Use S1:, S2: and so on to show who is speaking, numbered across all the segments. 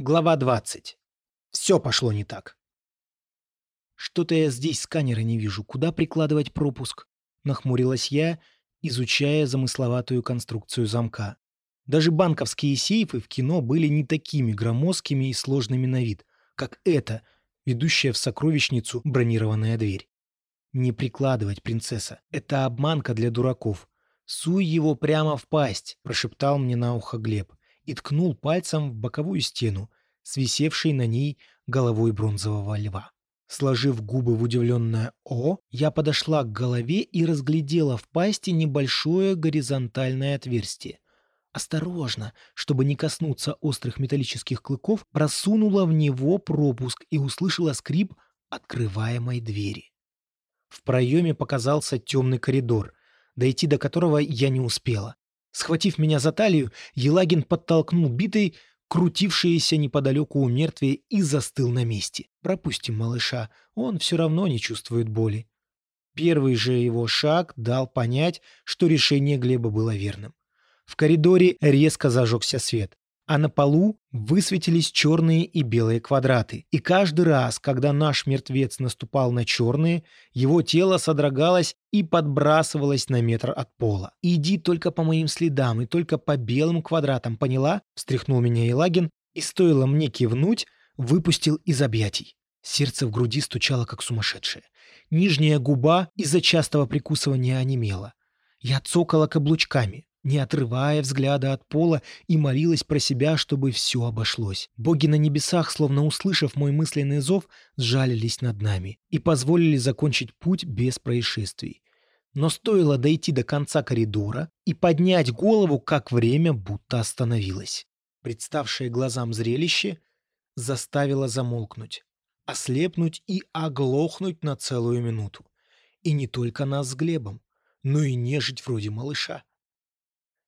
S1: Глава 20. Все пошло не так. Что-то я здесь сканера не вижу. Куда прикладывать пропуск? Нахмурилась я, изучая замысловатую конструкцию замка. Даже банковские сейфы в кино были не такими громоздкими и сложными на вид, как эта, ведущая в сокровищницу бронированная дверь. Не прикладывать, принцесса. Это обманка для дураков. Суй его прямо в пасть, прошептал мне на ухо Глеб и ткнул пальцем в боковую стену, свисевшей на ней головой бронзового льва. Сложив губы в удивленное «О», я подошла к голове и разглядела в пасти небольшое горизонтальное отверстие. Осторожно, чтобы не коснуться острых металлических клыков, просунула в него пропуск и услышала скрип открываемой двери. В проеме показался темный коридор, дойти до которого я не успела. Схватив меня за талию, Елагин подтолкнул битой, крутившееся неподалеку у мертвия, и застыл на месте. Пропустим малыша, он все равно не чувствует боли. Первый же его шаг дал понять, что решение Глеба было верным. В коридоре резко зажегся свет а на полу высветились черные и белые квадраты. И каждый раз, когда наш мертвец наступал на черные, его тело содрогалось и подбрасывалось на метр от пола. «Иди только по моим следам и только по белым квадратам, поняла?» — встряхнул меня Елагин, и стоило мне кивнуть, выпустил из объятий. Сердце в груди стучало, как сумасшедшее. Нижняя губа из-за частого прикусывания онемела. Я цокала каблучками не отрывая взгляда от пола, и молилась про себя, чтобы все обошлось. Боги на небесах, словно услышав мой мысленный зов, сжалились над нами и позволили закончить путь без происшествий. Но стоило дойти до конца коридора и поднять голову, как время будто остановилось. Представшее глазам зрелище заставило замолкнуть, ослепнуть и оглохнуть на целую минуту. И не только нас с Глебом, но и нежить вроде малыша.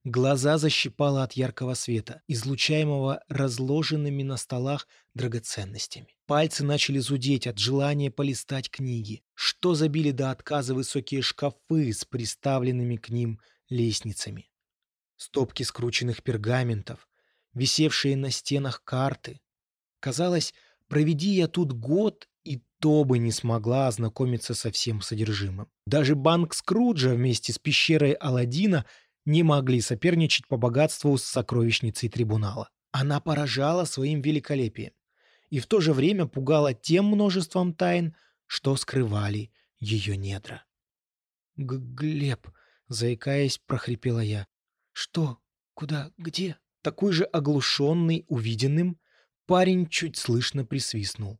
S1: Глаза защипало от яркого света, излучаемого разложенными на столах драгоценностями. Пальцы начали зудеть от желания полистать книги. Что забили до отказа высокие шкафы с приставленными к ним лестницами. Стопки скрученных пергаментов, висевшие на стенах карты. Казалось, проведи я тут год, и то бы не смогла ознакомиться со всем содержимым. Даже банк Скруджа вместе с пещерой Аладдина — не могли соперничать по богатству с сокровищницей трибунала. Она поражала своим великолепием и в то же время пугала тем множеством тайн, что скрывали ее недра. «Глеб», — заикаясь, прохрипела я. «Что? Куда? Где?» Такой же оглушенный увиденным, парень чуть слышно присвистнул.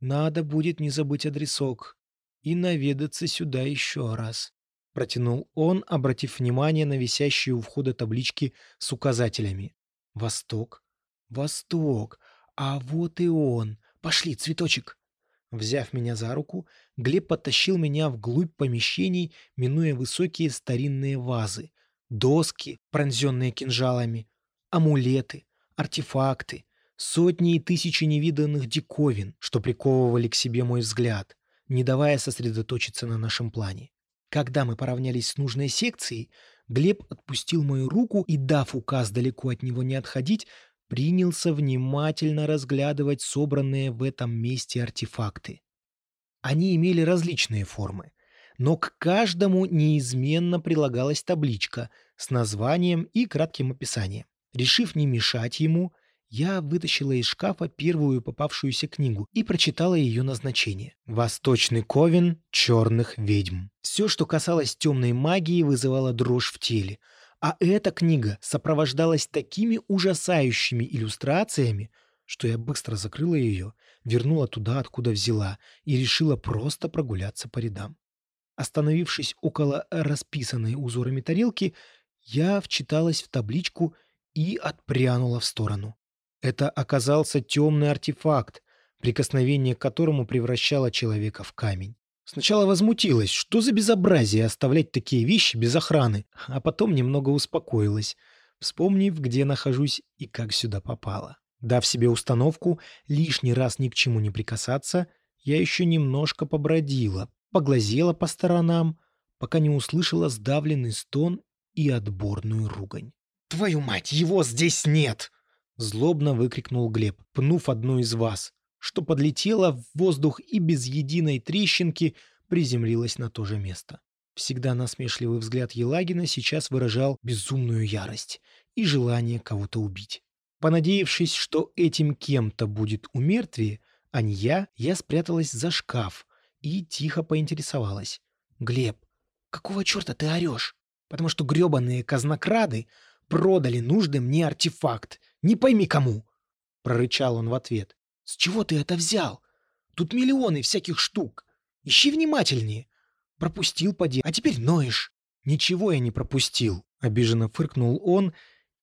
S1: «Надо будет не забыть адресок и наведаться сюда еще раз». — протянул он, обратив внимание на висящие у входа таблички с указателями. «Восток? Восток! А вот и он! Пошли, цветочек!» Взяв меня за руку, Глеб подтащил меня вглубь помещений, минуя высокие старинные вазы, доски, пронзенные кинжалами, амулеты, артефакты, сотни и тысячи невиданных диковин, что приковывали к себе мой взгляд, не давая сосредоточиться на нашем плане. Когда мы поравнялись с нужной секцией, Глеб отпустил мою руку и, дав указ далеко от него не отходить, принялся внимательно разглядывать собранные в этом месте артефакты. Они имели различные формы, но к каждому неизменно прилагалась табличка с названием и кратким описанием. Решив не мешать ему, я вытащила из шкафа первую попавшуюся книгу и прочитала ее назначение. «Восточный ковен черных ведьм». Все, что касалось темной магии, вызывало дрожь в теле. А эта книга сопровождалась такими ужасающими иллюстрациями, что я быстро закрыла ее, вернула туда, откуда взяла, и решила просто прогуляться по рядам. Остановившись около расписанной узорами тарелки, я вчиталась в табличку и отпрянула в сторону. Это оказался темный артефакт, прикосновение к которому превращало человека в камень. Сначала возмутилась, что за безобразие оставлять такие вещи без охраны, а потом немного успокоилась, вспомнив, где нахожусь и как сюда попала. Дав себе установку лишний раз ни к чему не прикасаться, я еще немножко побродила, поглазела по сторонам, пока не услышала сдавленный стон и отборную ругань. «Твою мать, его здесь нет!» Злобно выкрикнул Глеб, пнув одну из вас, что подлетела в воздух и без единой трещинки приземлилась на то же место. Всегда насмешливый взгляд Елагина сейчас выражал безумную ярость и желание кого-то убить. Понадеявшись, что этим кем-то будет умертвие, а не я, я спряталась за шкаф и тихо поинтересовалась. «Глеб, какого черта ты орешь? Потому что гребаные казнокрады продали нужный мне артефакт. Не пойми кому!» Прорычал он в ответ. «С чего ты это взял? Тут миллионы всяких штук. Ищи внимательнее. Пропустил поди, а теперь ноешь». «Ничего я не пропустил», — обиженно фыркнул он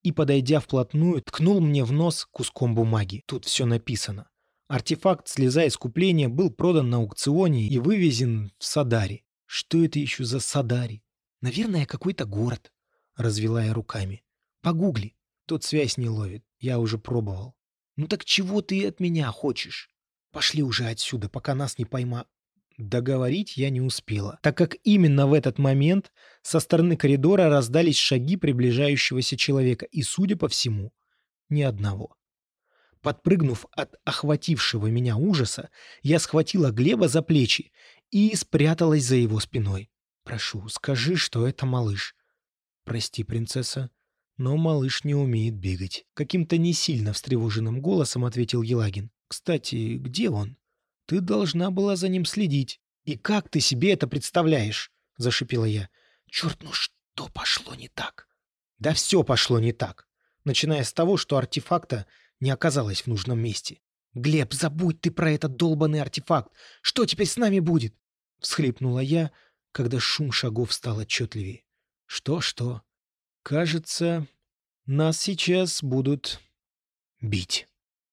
S1: и, подойдя вплотную, ткнул мне в нос куском бумаги. Тут все написано. Артефакт «Слеза искупления» был продан на аукционе и вывезен в Садари. Что это еще за Садари? Наверное, какой-то город, развела я руками. Погугли. Тот связь не ловит. Я уже пробовал. Ну так чего ты от меня хочешь? Пошли уже отсюда, пока нас не пойма... Договорить я не успела, так как именно в этот момент со стороны коридора раздались шаги приближающегося человека, и, судя по всему, ни одного. Подпрыгнув от охватившего меня ужаса, я схватила Глеба за плечи и спряталась за его спиной. «Прошу, скажи, что это малыш». «Прости, принцесса, но малыш не умеет бегать». Каким-то не сильно встревоженным голосом ответил Елагин. «Кстати, где он? Ты должна была за ним следить». «И как ты себе это представляешь?» — зашипела я. «Черт, ну что пошло не так?» «Да все пошло не так. Начиная с того, что артефакта не оказалась в нужном месте. «Глеб, забудь ты про этот долбанный артефакт! Что теперь с нами будет?» — всхлипнула я, когда шум шагов стал отчетливее. «Что-что? Кажется, нас сейчас будут бить».